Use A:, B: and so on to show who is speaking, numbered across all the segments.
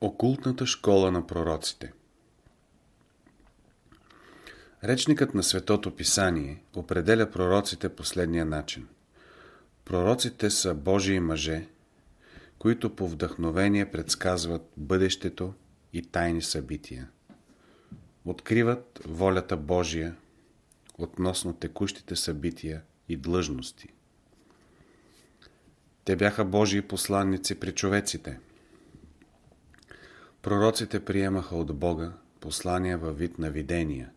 A: Окултната школа на пророците Речникът на Светото Писание определя пророците последния начин. Пророците са Божии мъже, които по вдъхновение предсказват бъдещето и тайни събития. Откриват волята Божия относно текущите събития и длъжности. Те бяха Божии посланници при човеците – Пророците приемаха от Бога послания във вид на видения,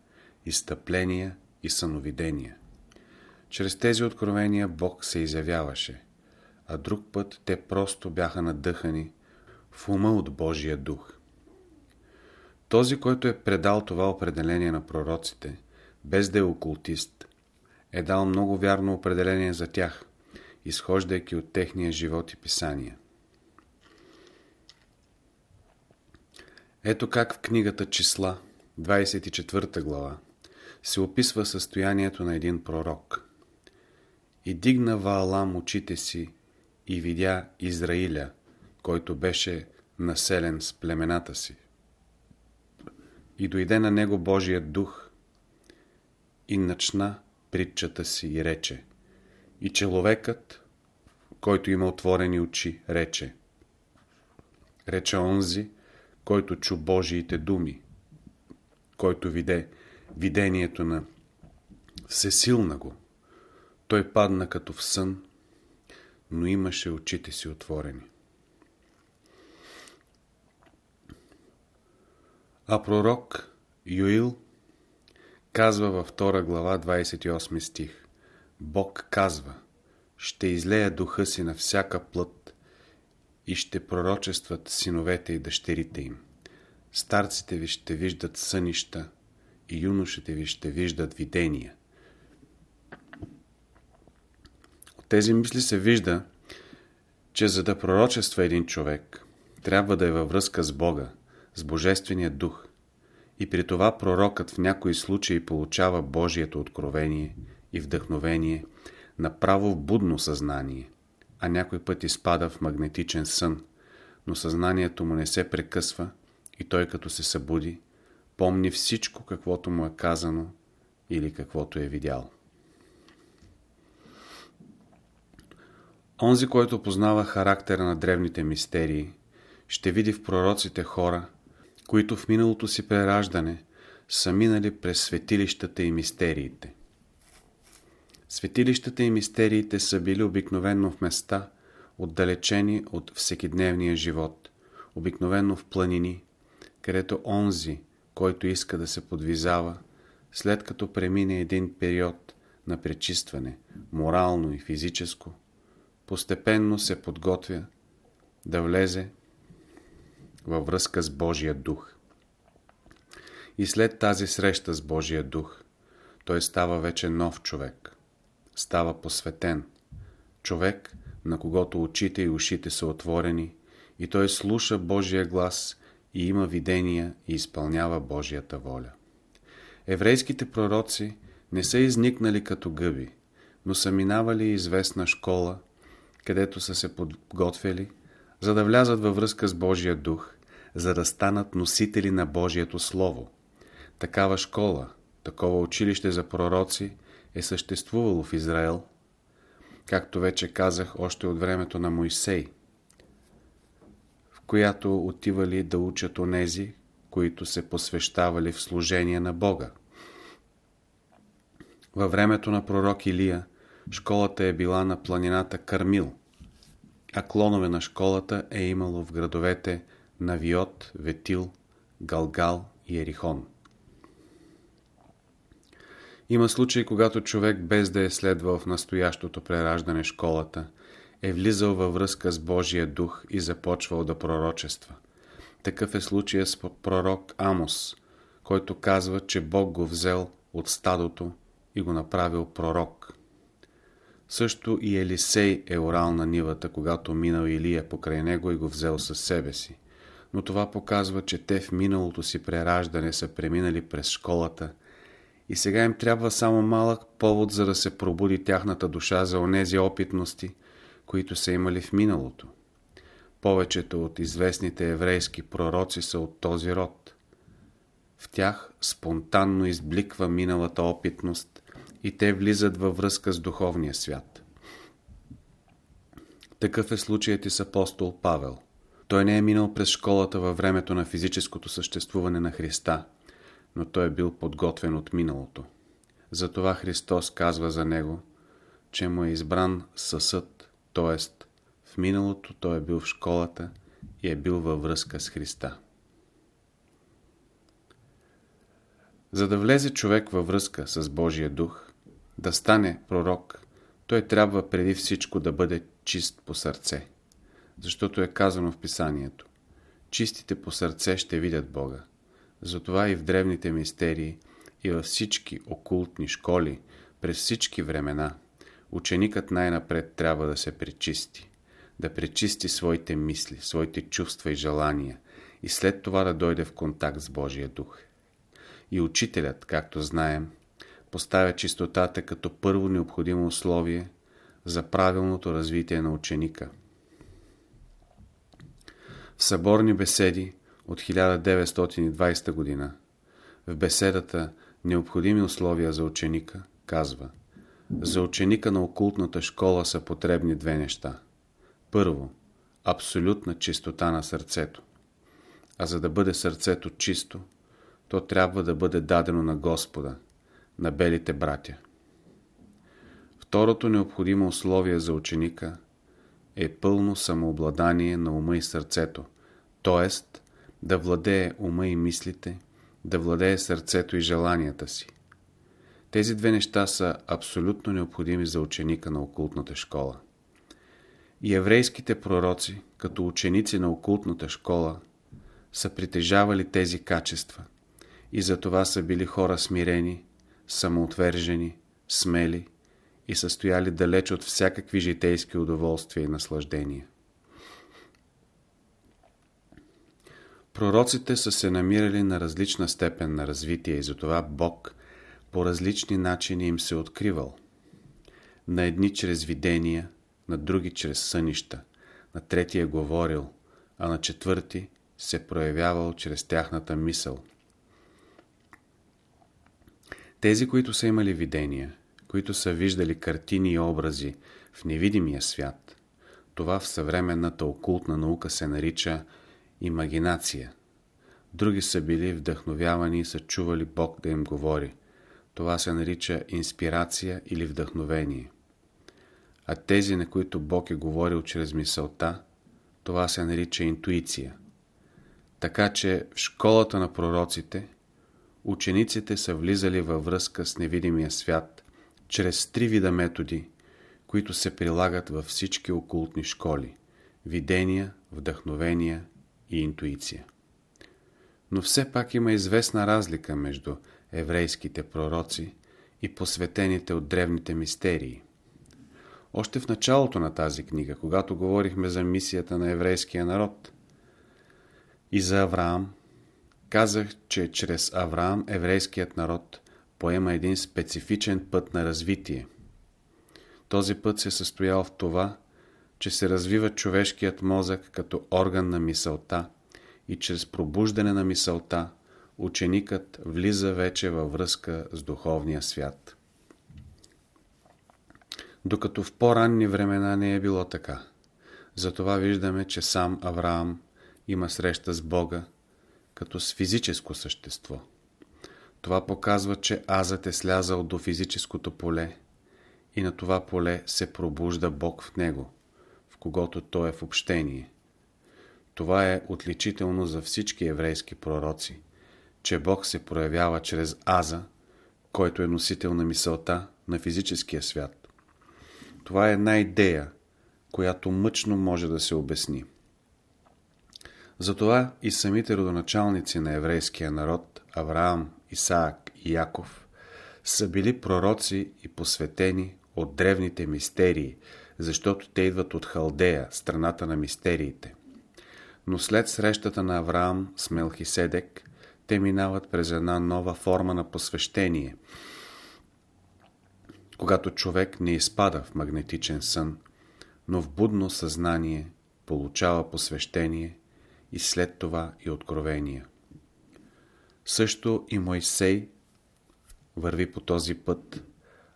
A: изтъпления и съновидения. Чрез тези откровения Бог се изявяваше, а друг път те просто бяха надъхани в ума от Божия дух. Този, който е предал това определение на пророците, без да е окултист, е дал много вярно определение за тях, изхождайки от техния живот и писания. Ето как в книгата Числа, 24 глава, се описва състоянието на един пророк. И дигна Ваалам очите си и видя Израиля, който беше населен с племената си. И дойде на него Божият дух и начна притчата си и рече. И човекът, който има отворени очи, рече. Рече онзи, който чу Божиите думи, който виде видението на всесилна го. Той падна като в сън, но имаше очите си отворени. А пророк Юил казва във 2 глава 28 стих Бог казва Ще излея духа си на всяка плът и ще пророчестват синовете и дъщерите им. Старците ви ще виждат сънища и юношите ви ще виждат видения. От тези мисли се вижда, че за да пророчества един човек, трябва да е във връзка с Бога, с Божествения дух. И при това пророкът в някои случаи получава Божието откровение и вдъхновение направо в будно съзнание – а някой път изпада в магнетичен сън, но съзнанието му не се прекъсва и той като се събуди, помни всичко каквото му е казано или каквото е видял. Онзи, който познава характера на древните мистерии, ще види в пророците хора, които в миналото си прераждане са минали през светилищата и мистериите – Светилищата и мистериите са били обикновенно в места, отдалечени от всекидневния живот, обикновенно в планини, където онзи, който иска да се подвизава, след като премине един период на пречистване, морално и физическо, постепенно се подготвя да влезе във връзка с Божия дух. И след тази среща с Божия дух, той става вече нов човек става посветен. Човек, на когото очите и ушите са отворени, и той слуша Божия глас и има видения и изпълнява Божията воля. Еврейските пророци не са изникнали като гъби, но са минавали известна школа, където са се подготвили, за да влязат във връзка с Божия дух, за да станат носители на Божието Слово. Такава школа, такова училище за пророци е съществувало в Израел, както вече казах още от времето на Моисей, в която отивали да учат онези, които се посвещавали в служение на Бога. Във времето на пророк Илия школата е била на планината Кармил, а клонове на школата е имало в градовете Навиот, Ветил, Галгал и Ерихон. Има случаи, когато човек, без да е следвал в настоящото прераждане школата, е влизал във връзка с Божия дух и започвал да пророчества. Такъв е случая с пророк Амос, който казва, че Бог го взел от стадото и го направил пророк. Също и Елисей е орал на нивата, когато минал Илия покрай него и го взел със себе си. Но това показва, че те в миналото си прераждане са преминали през школата и сега им трябва само малък повод, за да се пробуди тяхната душа за онези опитности, които са имали в миналото. Повечето от известните еврейски пророци са от този род. В тях спонтанно избликва миналата опитност и те влизат във връзка с духовния свят. Такъв е случаят и с апостол Павел. Той не е минал през школата във времето на физическото съществуване на Христа, но той е бил подготвен от миналото. Затова Христос казва за него, че му е избран съсъд, т.е. в миналото той е бил в школата и е бил във връзка с Христа. За да влезе човек във връзка с Божия дух, да стане пророк, той трябва преди всичко да бъде чист по сърце. Защото е казано в писанието Чистите по сърце ще видят Бога. Затова и в древните мистерии, и във всички окултни школи, през всички времена, ученикът най-напред трябва да се пречисти. Да пречисти своите мисли, своите чувства и желания и след това да дойде в контакт с Божия дух. И учителят, както знаем, поставя чистотата като първо необходимо условие за правилното развитие на ученика. В съборни беседи от 1920 година в беседата Необходими условия за ученика казва За ученика на окултната школа са потребни две неща. Първо, абсолютна чистота на сърцето. А за да бъде сърцето чисто, то трябва да бъде дадено на Господа, на белите братя. Второто необходимо условие за ученика е пълно самообладание на ума и сърцето, т.е. да владее ума и мислите, да владее сърцето и желанията си. Тези две неща са абсолютно необходими за ученика на окултната школа. И еврейските пророци, като ученици на окултната школа, са притежавали тези качества и за това са били хора смирени, самоотвержени, смели и са стояли далеч от всякакви житейски удоволствия и наслаждения. Пророците са се намирали на различна степен на развитие и затова Бог по различни начини им се откривал. На едни чрез видения, на други чрез сънища, на трети е говорил, а на четвърти се проявявал чрез тяхната мисъл. Тези, които са имали видения, които са виждали картини и образи в невидимия свят, това в съвременната окултна наука се нарича имагинация. Други са били вдъхновявани и са чували Бог да им говори. Това се нарича инспирация или вдъхновение. А тези, на които Бог е говорил чрез мисълта, това се нарича интуиция. Така че в школата на пророците учениците са влизали във връзка с невидимия свят чрез три вида методи, които се прилагат във всички окултни школи – видения, вдъхновения и интуиция. Но все пак има известна разлика между еврейските пророци и посветените от древните мистерии. Още в началото на тази книга, когато говорихме за мисията на еврейския народ и за Авраам, казах, че чрез Авраам еврейският народ поема един специфичен път на развитие. Този път се състоял в това, че се развива човешкият мозък като орган на мисълта и чрез пробуждане на мисълта ученикът влиза вече във връзка с духовния свят. Докато в по-ранни времена не е било така. Затова виждаме, че сам Авраам има среща с Бога като с физическо същество. Това показва, че азът е слязал до физическото поле и на това поле се пробужда Бог в него – когато той е в общение. Това е отличително за всички еврейски пророци, че Бог се проявява чрез Аза, който е носител на мисълта на физическия свят. Това е една идея, която мъчно може да се обясни. Затова и самите родоначалници на еврейския народ, Авраам, Исаак и Яков, са били пророци и посветени от древните мистерии – защото те идват от Халдея, страната на мистериите. Но след срещата на Авраам с Мелхиседек, те минават през една нова форма на посвещение. Когато човек не изпада в магнетичен сън, но в будно съзнание получава посвещение и след това и откровения. Също и Моисей върви по този път,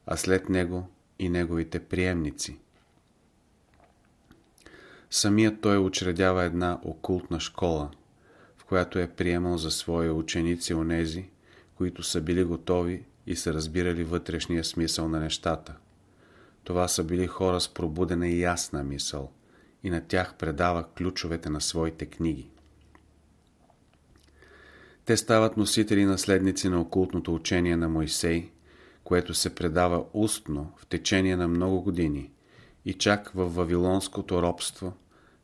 A: а след него и неговите приемници. Самият той учредява една окултна школа, в която е приемал за свои ученици онези, които са били готови и са разбирали вътрешния смисъл на нещата. Това са били хора с пробудена и ясна мисъл и на тях предава ключовете на своите книги. Те стават носители наследници на окултното учение на Моисей, което се предава устно в течение на много години и чак в Вавилонското робство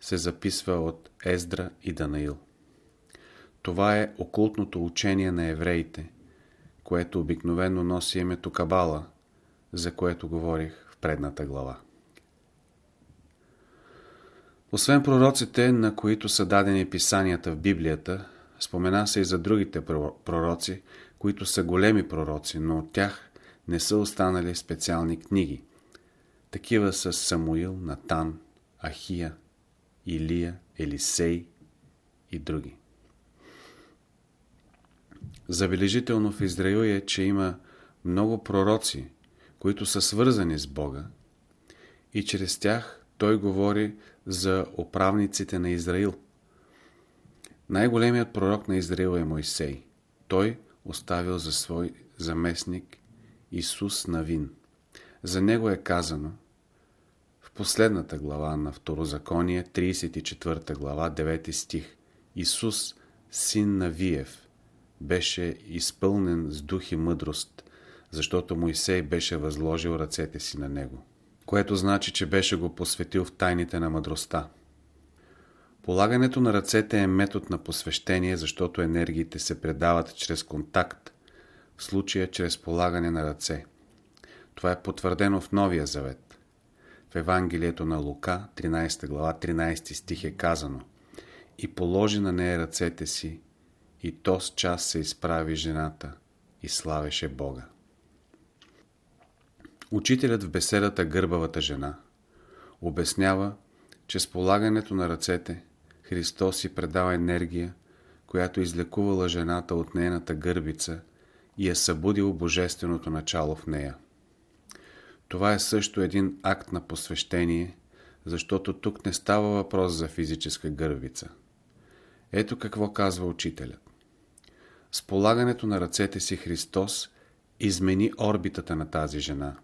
A: се записва от Ездра и Данаил. Това е окултното учение на евреите, което обикновено носи името Кабала, за което говорих в предната глава. Освен пророците, на които са дадени писанията в Библията, спомена се и за другите пророци, които са големи пророци, но от тях не са останали специални книги. Такива са Самуил, Натан, Ахия, Илия, Елисей и други. Забележително в Израил е, че има много пророци, които са свързани с Бога и чрез тях той говори за управниците на Израил. Най-големият пророк на Израил е Мойсей. Той оставил за свой заместник Исус Навин. За него е казано последната глава на Второзаконие, 34 глава, 9 стих. Исус, син Навиев, беше изпълнен с дух и мъдрост, защото Моисей беше възложил ръцете си на него, което значи, че беше го посветил в тайните на мъдростта. Полагането на ръцете е метод на посвещение, защото енергиите се предават чрез контакт, в случая чрез полагане на ръце. Това е потвърдено в Новия Завет. В Евангелието на Лука, 13 глава, 13 стих е казано И положи на нея ръцете си, и то с час се изправи жената и славеше Бога. Учителят в беседата Гърбавата жена обяснява, че с полагането на ръцете Христос си предава енергия, която излекувала жената от нейната гърбица и е събудил божественото начало в нея. Това е също един акт на посвещение, защото тук не става въпрос за физическа гърбица. Ето какво казва учителят. С полагането на ръцете си Христос измени орбитата на тази жена.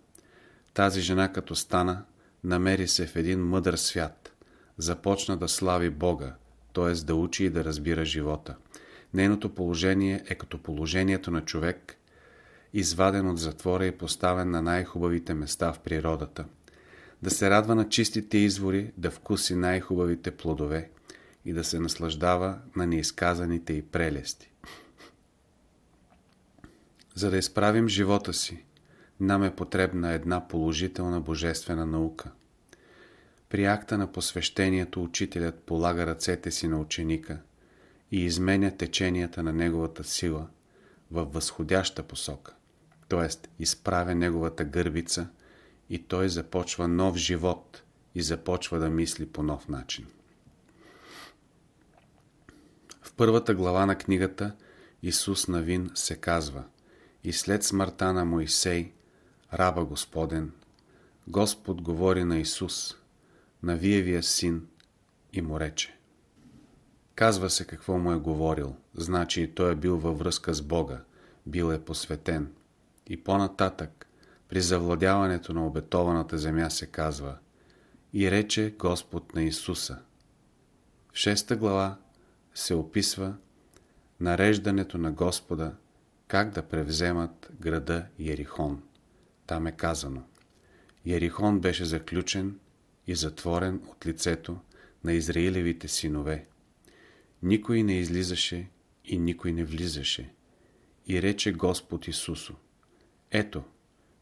A: Тази жена като стана, намери се в един мъдър свят, започна да слави Бога, т.е. да учи и да разбира живота. Нейното положение е като положението на човек, изваден от затвора и поставен на най-хубавите места в природата. Да се радва на чистите извори, да вкуси най-хубавите плодове и да се наслаждава на неизказаните и прелести. За да изправим живота си, нам е потребна една положителна божествена наука. При акта на посвещението учителят полага ръцете си на ученика и изменя теченията на неговата сила във възходяща посока, т.е. изправя неговата гърбица и той започва нов живот и започва да мисли по нов начин. В първата глава на книгата Исус Навин се казва И след смъртта на Моисей, раба Господен, Господ говори на Исус – на Виевия син и му рече. Казва се какво му е говорил, значи той е бил във връзка с Бога, бил е посветен. И по-нататък, при завладяването на обетованата земя се казва И рече Господ на Исуса. В шеста глава се описва нареждането на Господа как да превземат града Ерихон. Там е казано Ерихон беше заключен и затворен от лицето на Израилевите синове. Никой не излизаше и никой не влизаше. И рече Господ Исусо, ето,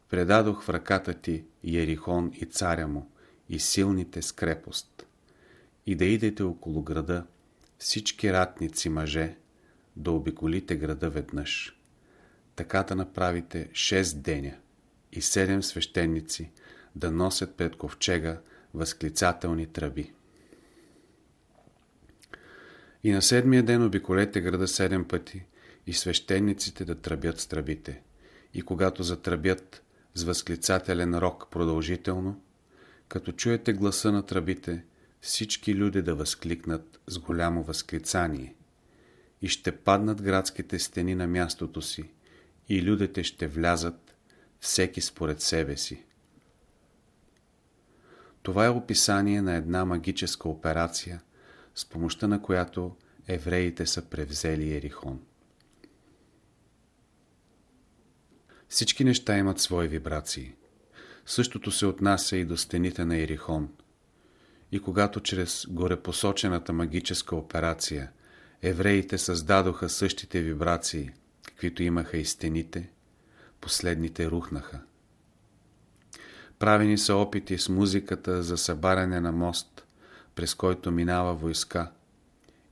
A: предадох в ръката ти Ерихон и царя му, и силните с крепост. И да идете около града, всички ратници мъже, да обиколите града веднъж. Така да направите шест деня и седем свещеници да носят пред ковчега възклицателни тръби. И на седмия ден обиколете града седем пъти и свещениците да тръбят с тръбите. И когато затръбят с възклицателен рок продължително, като чуете гласа на тръбите, всички люди да възкликнат с голямо възклицание. И ще паднат градските стени на мястото си, и людите ще влязат, всеки според себе си. Това е описание на една магическа операция, с помощта на която евреите са превзели Ерихон. Всички неща имат свои вибрации. Същото се отнася и до стените на Ерихон. И когато чрез горепосочената магическа операция евреите създадоха същите вибрации, каквито имаха и стените, последните рухнаха. Правени са опити с музиката за събаряне на мост, през който минава войска.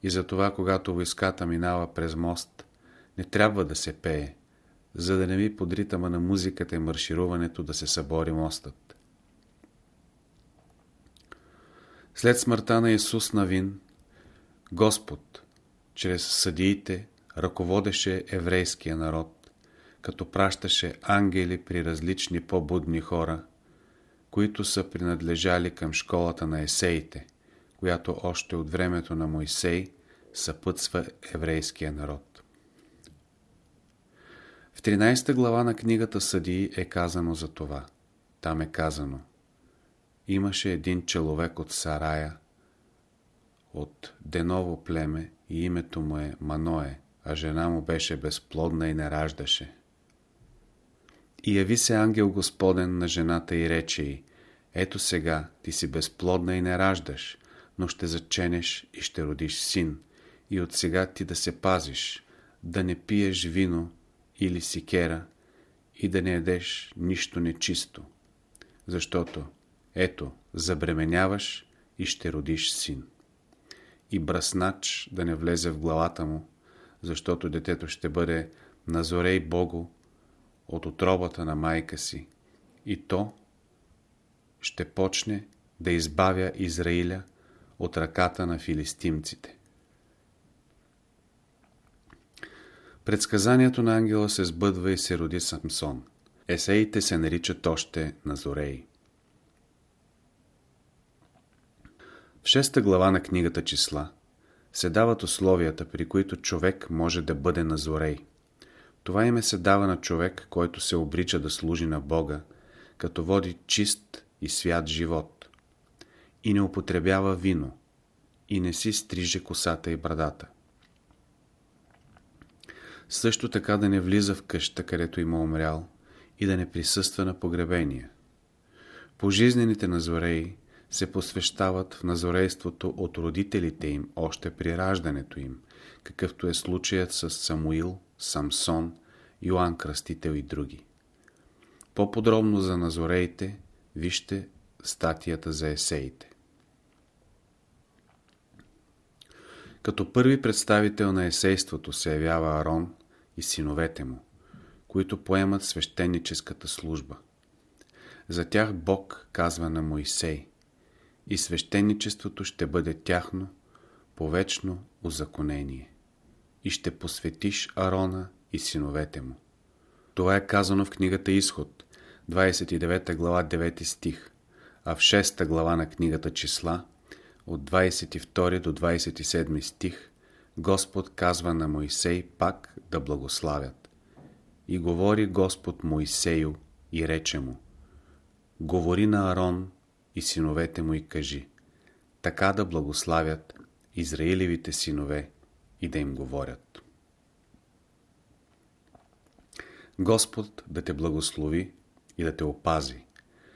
A: И затова, когато войската минава през мост, не трябва да се пее, за да не ми под ритъма на музиката и маршируването да се събори мостът. След смъртта на Исус Навин, Господ, чрез съдиите, ръководеше еврейския народ, като пращаше ангели при различни по-будни хора, които са принадлежали към школата на есеите, която още от времето на Мойсей съпътства еврейския народ. В 13 глава на книгата Съдии е казано за това. Там е казано Имаше един човек от Сарая, от Деново племе и името му е Маное, а жена му беше безплодна и не раждаше. И яви се ангел Господен на жената и рече й, ето сега ти си безплодна и не раждаш, но ще заченеш и ще родиш син, и от сега ти да се пазиш, да не пиеш вино или сикера и да не едеш нищо нечисто, защото, ето, забременяваш и ще родиш син. И браснач да не влезе в главата му, защото детето ще бъде назорей Богу от отробата на майка си. И то ще почне да избавя Израиля от ръката на филистимците. Предсказанието на ангела се сбъдва и се роди Самсон. Есеите се наричат още Назореи. В шеста глава на книгата Числа се дават условията, при които човек може да бъде Назорей. Това име се дава на човек, който се обрича да служи на Бога, като води чист и свят живот. И не употребява вино, и не си стриже косата и брадата. Също така да не влиза в къща, където има умрял, и да не присъства на погребения. Пожизнените назореи се посвещават в назорейството от родителите им още при раждането им, какъвто е случаят с Самуил, Самсон, Йоанн Кръстител и други. По-подробно за назореите вижте статията за есеите. Като първи представител на есейството се явява Арон и синовете му, които поемат свещеническата служба. За тях Бог казва на Моисей и свещеничеството ще бъде тяхно повечно узаконение и ще посветиш Арона и синовете му. Това е казано в книгата Изход, 29 глава 9 стих, а в 6 глава на книгата Числа, от 22 до 27 стих, Господ казва на Моисей пак да благославят. И говори Господ Моисею и рече му, говори на Арон и синовете му и кажи, така да благославят Израилевите синове и да им говорят. Господ да те благослови и да те опази.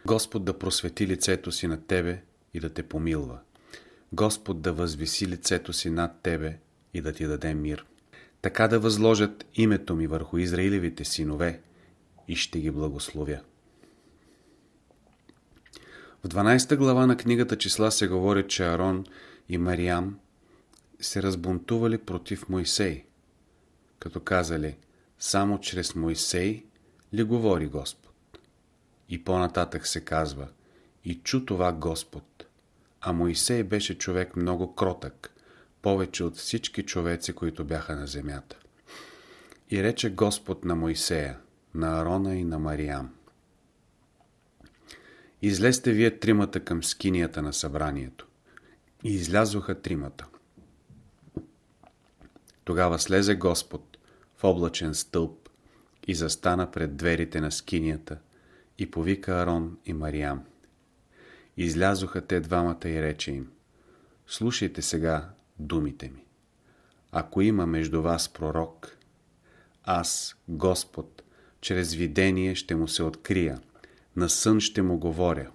A: Господ да просвети лицето си на тебе и да те помилва. Господ да възвиси лицето си над тебе и да ти даде мир. Така да възложат името ми върху Израилевите синове и ще ги благословя. В 12 глава на книгата числа се говори, че Арон и Мариам се разбунтували против Моисей, като казали само чрез Моисей ли говори Господ? И по-нататък се казва и чу това Господ. А Моисей беше човек много кротък, повече от всички човеци, които бяха на земята. И рече Господ на Моисея, на Арона и на Мариам. Излезте вие тримата към скинията на събранието. И излязоха тримата. Тогава слезе Господ в облачен стълб и застана пред дверите на скинията и повика Арон и Мариам. Излязоха те двамата и рече им, слушайте сега думите ми. Ако има между вас пророк, аз, Господ, чрез видение ще му се открия, на сън ще му говоря.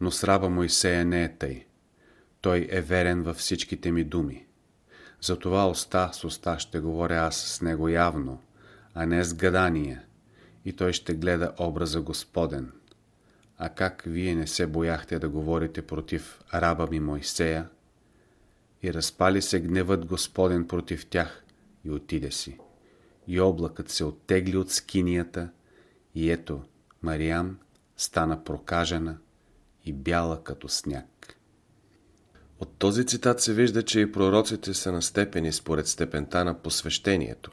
A: Но с раба Моисея не е тъй. Той е верен във всичките ми думи. Затова уста с уста ще говоря аз с него явно, а не с гадания, и той ще гледа образа Господен. А как вие не се бояхте да говорите против раба ми Моисея? И разпали се гневът Господен против тях и отиде си. И облакът се оттегли от скинията и ето, Мариам стана прокажена и бяла като сняг. От този цитат се вижда, че и пророците са на степени според степента на посвещението.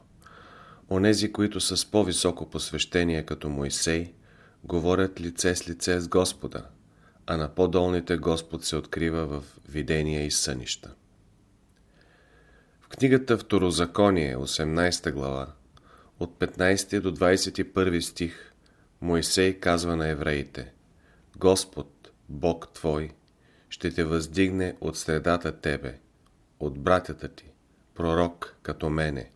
A: Онези, които са с по-високо посвещение като Моисей, говорят лице с лице с Господа, а на по-долните Господ се открива в видения и сънища. В книгата Второзаконие, 18 глава, от 15 до 21 стих, Моисей казва на евреите Господ, Бог Твой, ще те въздигне от средата Тебе, от братята ти, пророк като мене.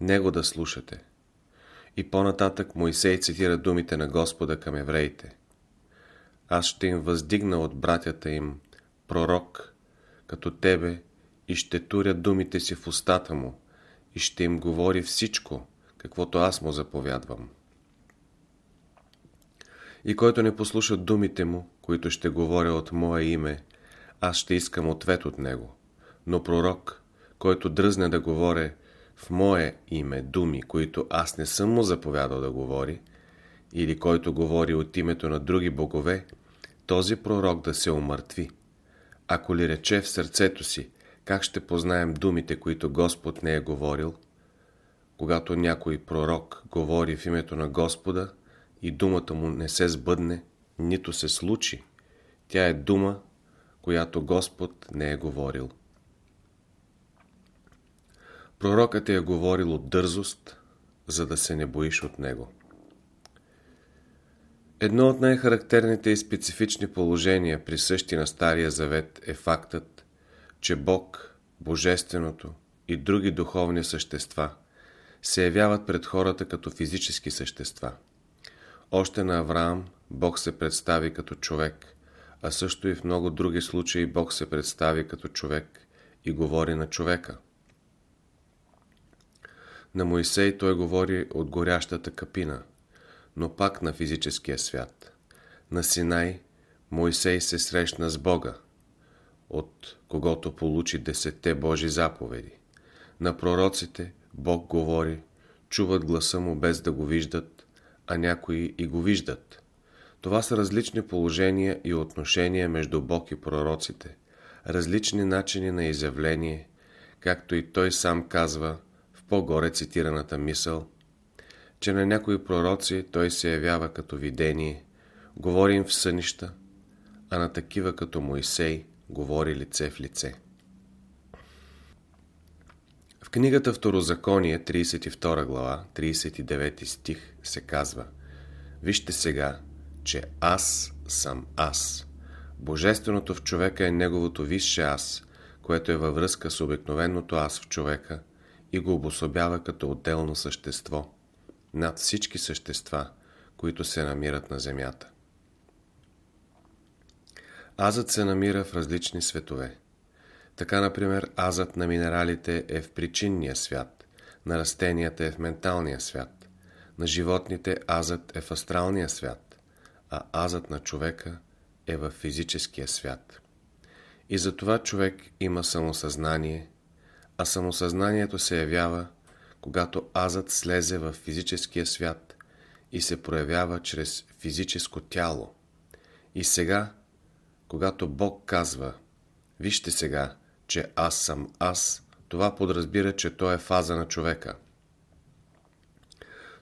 A: Него да слушате. И по-нататък Моисей цитира думите на Господа към евреите. Аз ще им въздигна от братята им пророк, като тебе, и ще туря думите си в устата му, и ще им говори всичко, каквото аз му заповядвам. И който не послуша думите му, които ще говоря от мое име, аз ще искам ответ от него. Но пророк, който дръзне да говоря в мое име думи, които аз не съм му заповядал да говори, или който говори от името на други богове, този пророк да се умъртви. Ако ли рече в сърцето си, как ще познаем думите, които Господ не е говорил? Когато някой пророк говори в името на Господа и думата му не се сбъдне, нито се случи, тя е дума, която Господ не е говорил. Пророкът е говорил от дързост, за да се не боиш от него. Едно от най-характерните и специфични положения присъщи на Стария Завет е фактът, че Бог, Божественото и други духовни същества се явяват пред хората като физически същества. Още на Авраам Бог се представи като човек, а също и в много други случаи Бог се представи като човек и говори на човека. На Моисей той говори от горящата капина, но пак на физическия свят. На Синай Моисей се срещна с Бога, от когото получи десетте Божи заповеди. На пророците Бог говори, чуват гласа му без да го виждат, а някои и го виждат. Това са различни положения и отношения между Бог и пророците, различни начини на изявление, както и той сам казва по-горе цитираната мисъл, че на някои пророци той се явява като видение, говори им в сънища, а на такива като Моисей говори лице в лице. В книгата Второзаконие, 32 глава, 39 стих се казва Вижте сега, че аз съм аз. Божественото в човека е неговото висше аз, което е във връзка с обикновеното аз в човека и го обособява като отделно същество, над всички същества, които се намират на Земята. Азът се намира в различни светове. Така, например, азът на минералите е в причинния свят, на растенията е в менталния свят, на животните азът е в астралния свят, а азът на човека е в физическия свят. И затова човек има самосъзнание, а самосъзнанието се явява, когато азът слезе в физическия свят и се проявява чрез физическо тяло. И сега, когато Бог казва, вижте сега, че аз съм аз, това подразбира, че той е фаза на човека.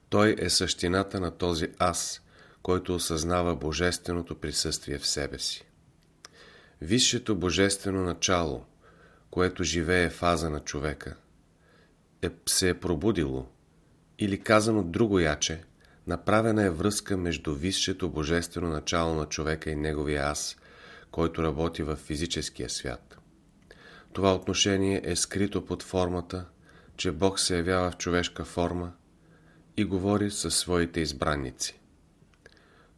A: Той е същината на този аз, който осъзнава божественото присъствие в себе си. Висшето божествено начало, което живее фаза на човека, е, се е пробудило, или казано друго яче, направена е връзка между висшето божествено начало на човека и неговия аз, който работи в физическия свят. Това отношение е скрито под формата, че Бог се явява в човешка форма и говори със своите избранници.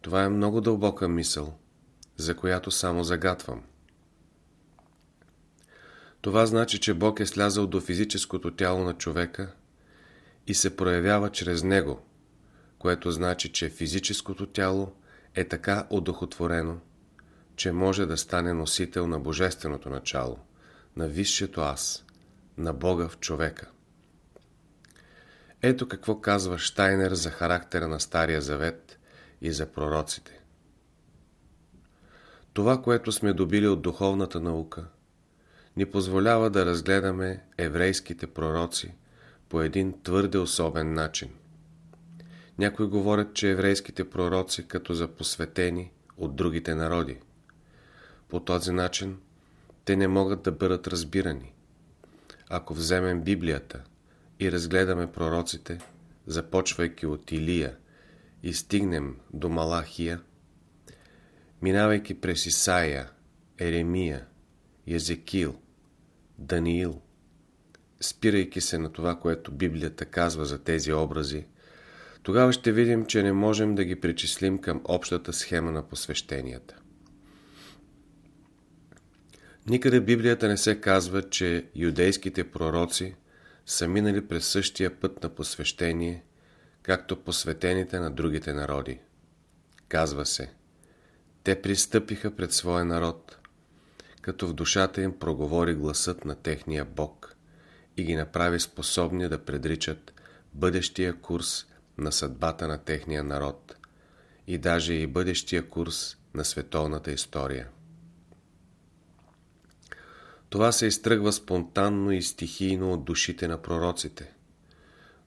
A: Това е много дълбока мисъл, за която само загатвам. Това значи, че Бог е слязал до физическото тяло на човека и се проявява чрез него, което значи, че физическото тяло е така удохотворено, че може да стане носител на божественото начало, на висшето аз, на Бога в човека. Ето какво казва Штайнер за характера на Стария Завет и за пророците. Това, което сме добили от духовната наука, ни позволява да разгледаме еврейските пророци по един твърде особен начин. Някои говорят, че еврейските пророци като за посветени от другите народи. По този начин те не могат да бъдат разбирани. Ако вземем Библията и разгледаме пророците, започвайки от Илия и стигнем до Малахия, минавайки през Исаия, Еремия, Езекил, Даниил, спирайки се на това, което Библията казва за тези образи, тогава ще видим, че не можем да ги причислим към общата схема на посвещенията. Никъде Библията не се казва, че юдейските пророци са минали през същия път на посвещение, както посветените на другите народи. Казва се, те пристъпиха пред своя народ, като в душата им проговори гласът на техния Бог и ги направи способни да предричат бъдещия курс на съдбата на техния народ и даже и бъдещия курс на световната история. Това се изтръгва спонтанно и стихийно от душите на пророците.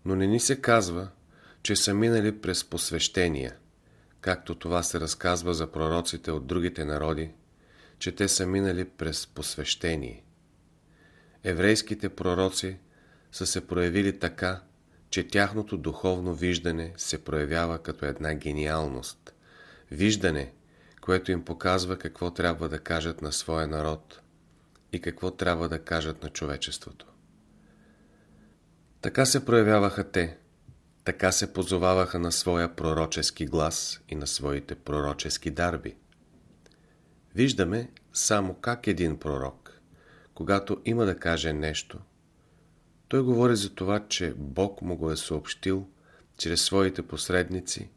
A: Но не ни се казва, че са минали през посвещения, както това се разказва за пророците от другите народи, че те са минали през посвещение. Еврейските пророци са се проявили така, че тяхното духовно виждане се проявява като една гениалност. Виждане, което им показва какво трябва да кажат на своя народ и какво трябва да кажат на човечеството. Така се проявяваха те, така се позоваваха на своя пророчески глас и на своите пророчески дарби. Виждаме само как един пророк, когато има да каже нещо, той говори за това, че Бог му го е съобщил чрез своите посредници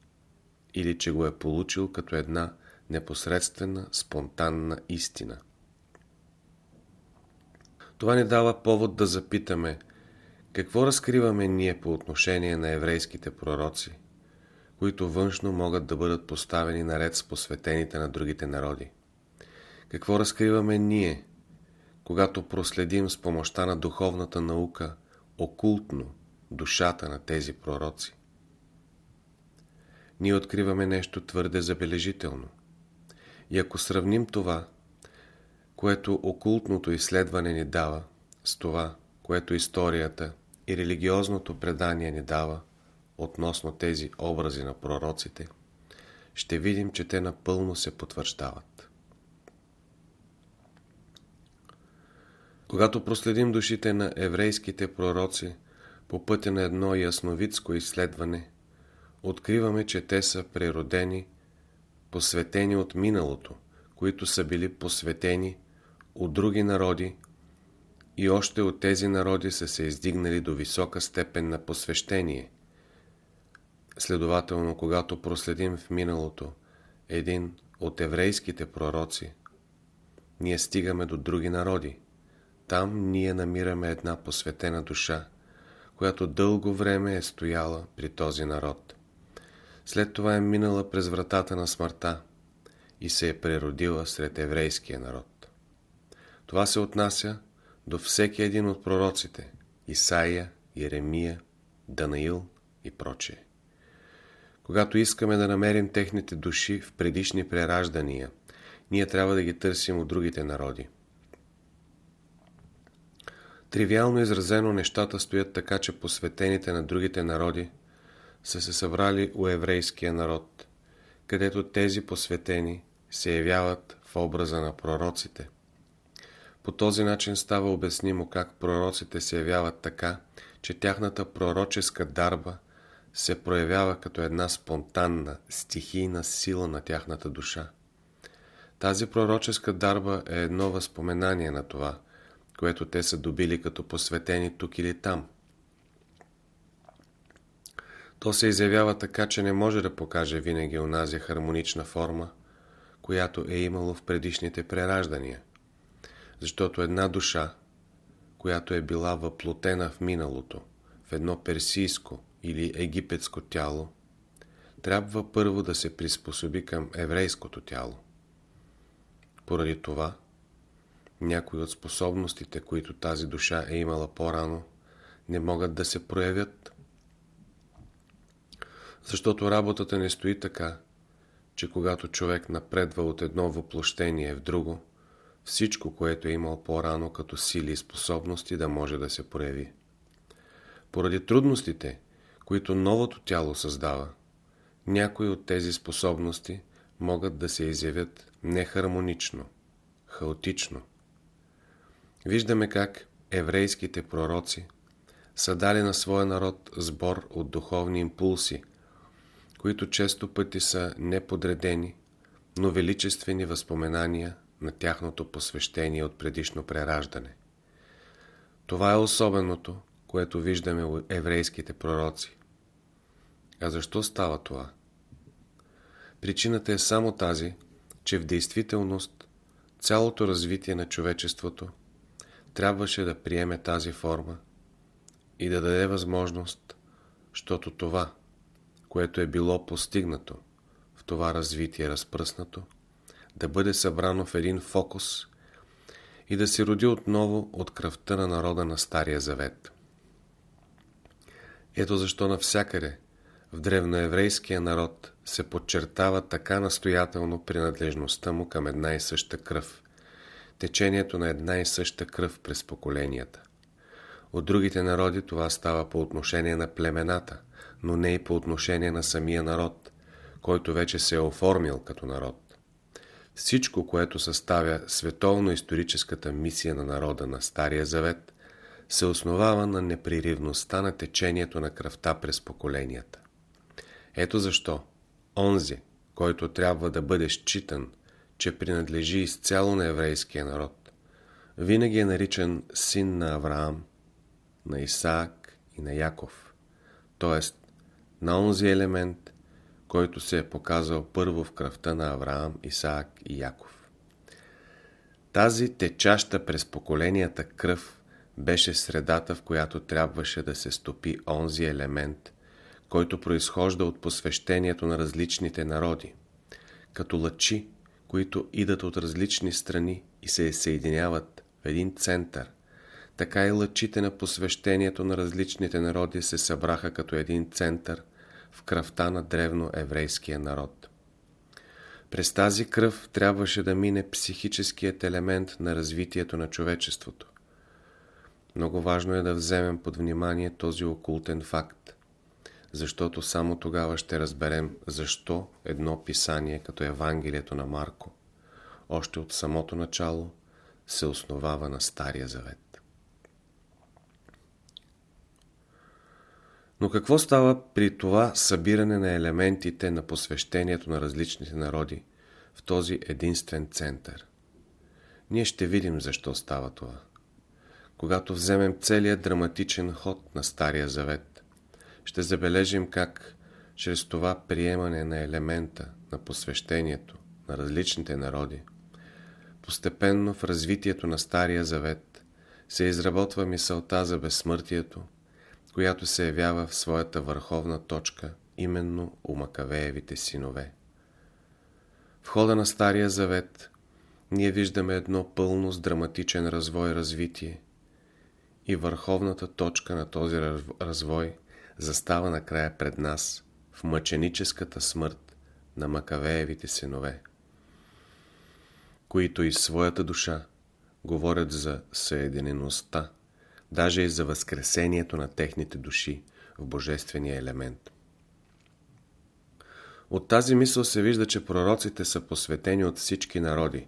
A: или че го е получил като една непосредствена, спонтанна истина. Това ни дава повод да запитаме какво разкриваме ние по отношение на еврейските пророци, които външно могат да бъдат поставени наред с посветените на другите народи. Какво разкриваме ние, когато проследим с помощта на духовната наука окултно душата на тези пророци? Ние откриваме нещо твърде забележително. И ако сравним това, което окултното изследване ни дава, с това, което историята и религиозното предание ни дава относно тези образи на пророците, ще видим, че те напълно се потвърждават. Когато проследим душите на еврейските пророци по пътя на едно ясновидско изследване, откриваме, че те са природени, посветени от миналото, които са били посветени от други народи и още от тези народи са се издигнали до висока степен на посвещение. Следователно, когато проследим в миналото един от еврейските пророци, ние стигаме до други народи. Там ние намираме една посветена душа, която дълго време е стояла при този народ. След това е минала през вратата на смъртта и се е преродила сред еврейския народ. Това се отнася до всеки един от пророците Исаия, Еремия, Данаил и прочее. Когато искаме да намерим техните души в предишни прераждания, ние трябва да ги търсим от другите народи. Тривиално изразено нещата стоят така, че посветените на другите народи са се събрали у еврейския народ, където тези посветени се явяват в образа на пророците. По този начин става обяснимо как пророците се явяват така, че тяхната пророческа дарба се проявява като една спонтанна, стихийна сила на тяхната душа. Тази пророческа дарба е едно възпоменание на това, което те са добили като посветени тук или там. То се изявява така, че не може да покаже винаги онази хармонична форма, която е имало в предишните прераждания. Защото една душа, която е била въплотена в миналото, в едно персийско или египетско тяло, трябва първо да се приспособи към еврейското тяло. Поради това, някои от способностите, които тази душа е имала по-рано, не могат да се проявят. Защото работата не стои така, че когато човек напредва от едно въплощение в друго, всичко, което е имал по-рано като сили и способности да може да се прояви. Поради трудностите, които новото тяло създава, някои от тези способности могат да се изявят нехармонично, хаотично. Виждаме как еврейските пророци са дали на своя народ сбор от духовни импулси, които често пъти са неподредени, но величествени възпоменания на тяхното посвещение от предишно прераждане. Това е особеното, което виждаме у еврейските пророци. А защо става това? Причината е само тази, че в действителност цялото развитие на човечеството трябваше да приеме тази форма и да даде възможност, защото това, което е било постигнато в това развитие разпръснато, да бъде събрано в един фокус и да се роди отново от кръвта на народа на Стария Завет. Ето защо навсякъде в древноеврейския народ се подчертава така настоятелно принадлежността му към една и съща кръв, течението на една и съща кръв през поколенията. От другите народи това става по отношение на племената, но не и по отношение на самия народ, който вече се е оформил като народ. Всичко, което съставя световно-историческата мисия на народа на Стария Завет, се основава на непреривността на течението на кръвта през поколенията. Ето защо онзи, който трябва да бъде считан, че принадлежи изцяло на еврейския народ, винаги е наричан син на Авраам, на Исаак и на Яков, т.е. на онзи елемент, който се е показал първо в кръвта на Авраам, Исаак и Яков. Тази течаща през поколенията кръв беше средата, в която трябваше да се стопи онзи елемент, който произхожда от посвещението на различните народи, като лъчи, които идат от различни страни и се съединяват в един център. Така и лъчите на посвещението на различните народи се събраха като един център в кръвта на древно еврейския народ. През тази кръв трябваше да мине психическият елемент на развитието на човечеството. Много важно е да вземем под внимание този окултен факт, защото само тогава ще разберем защо едно писание като Евангелието на Марко, още от самото начало, се основава на Стария Завет. Но какво става при това събиране на елементите на посвещението на различните народи в този единствен център? Ние ще видим защо става това. Когато вземем целият драматичен ход на Стария Завет, ще забележим как чрез това приемане на елемента на посвещението на различните народи, постепенно в развитието на Стария Завет се изработва мисълта за безсмъртието, която се явява в своята върховна точка, именно у Макавеевите синове. В хода на Стария Завет ние виждаме едно пълно с драматичен развой развитие и върховната точка на този развой застава накрая пред нас в мъченическата смърт на Макавеевите синове, които и своята душа говорят за съединеността, даже и за възкресението на техните души в божествения елемент. От тази мисъл се вижда, че пророците са посветени от всички народи,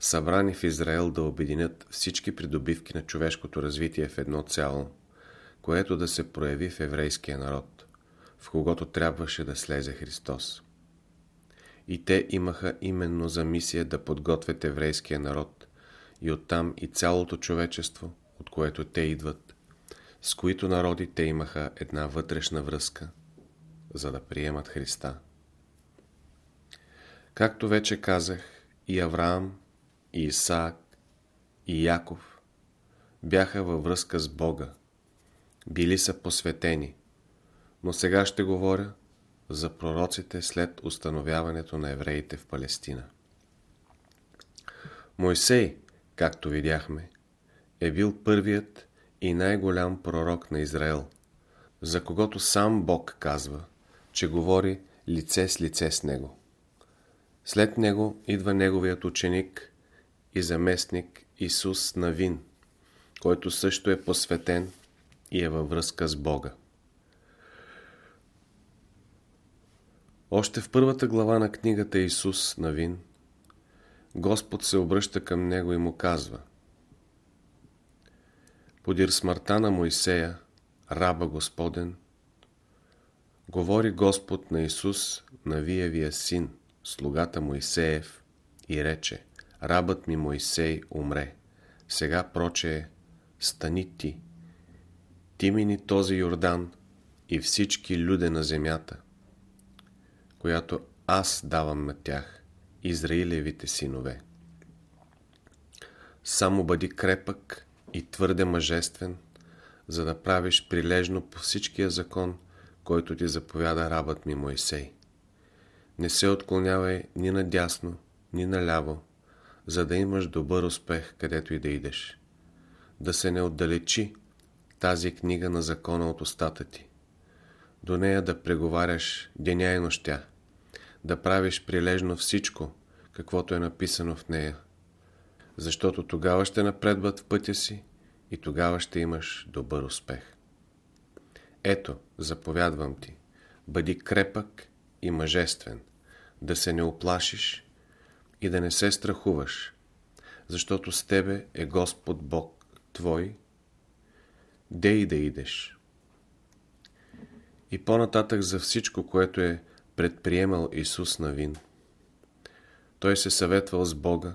A: събрани в Израел да обединят всички придобивки на човешкото развитие в едно цяло, което да се прояви в еврейския народ, в когото трябваше да слезе Христос. И те имаха именно за мисия да подготвят еврейския народ и оттам и цялото човечество, от което те идват, с които народи те имаха една вътрешна връзка, за да приемат Христа. Както вече казах, и Авраам, и Исаак, и Яков бяха във връзка с Бога, били са посветени, но сега ще говоря за пророците след установяването на евреите в Палестина. Мойсей, както видяхме, е бил първият и най-голям пророк на Израел, за когото сам Бог казва, че говори лице с лице с него. След него идва неговият ученик и заместник Исус Навин, който също е посветен и е във връзка с Бога. Още в първата глава на книгата Исус Навин, Господ се обръща към него и му казва Подир смъртта на Моисея, раба Господен, говори Господ на Исус, на Виевия син, слугата Моисеев, и рече, рабът ми Моисей умре. Сега проче стани ти. Ти мини този Йордан и всички люде на земята, която аз давам на тях, Израилевите синове. Само бъди крепък и твърде мъжествен, за да правиш прилежно по всичкия закон, който ти заповяда рабът ми Моисей. Не се отклонявай ни надясно, ни наляво, за да имаш добър успех, където и да идеш. Да се не отдалечи тази книга на закона от устата ти. До нея да преговаряш деня и нощя, да правиш прилежно всичко, каквото е написано в нея. Защото тогава ще напредват в пътя си и тогава ще имаш добър успех. Ето, заповядвам ти, бъди крепък и мъжествен, да се не оплашиш и да не се страхуваш, защото с тебе е Господ Бог твой, де и да идеш. И по-нататък за всичко, което е предприемал Исус Навин. Той се съветвал с Бога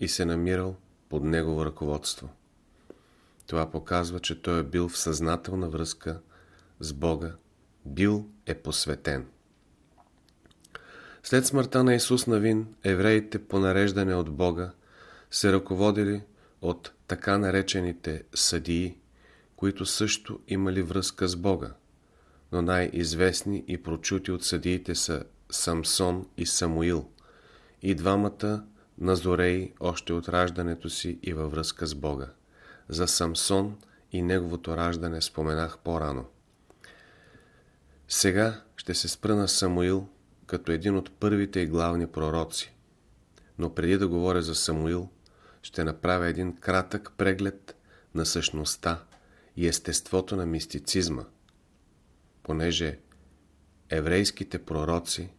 A: и се намирал под Негово ръководство. Това показва, че той е бил в съзнателна връзка с Бога, бил е посветен. След смъртта на Исус Навин, евреите по нареждане от Бога се ръководили от така наречените съдии, които също имали връзка с Бога. Но най-известни и прочути от съдиите са Самсон и Самуил, и двамата назореи още от раждането си и във връзка с Бога. За Самсон и неговото раждане споменах по-рано. Сега ще се спра на Самуил, като един от първите и главни пророци. Но преди да говоря за Самуил, ще направя един кратък преглед на същността и естеството на мистицизма, понеже еврейските пророци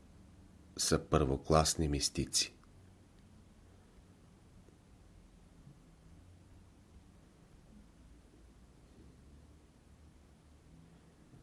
A: са първокласни мистици.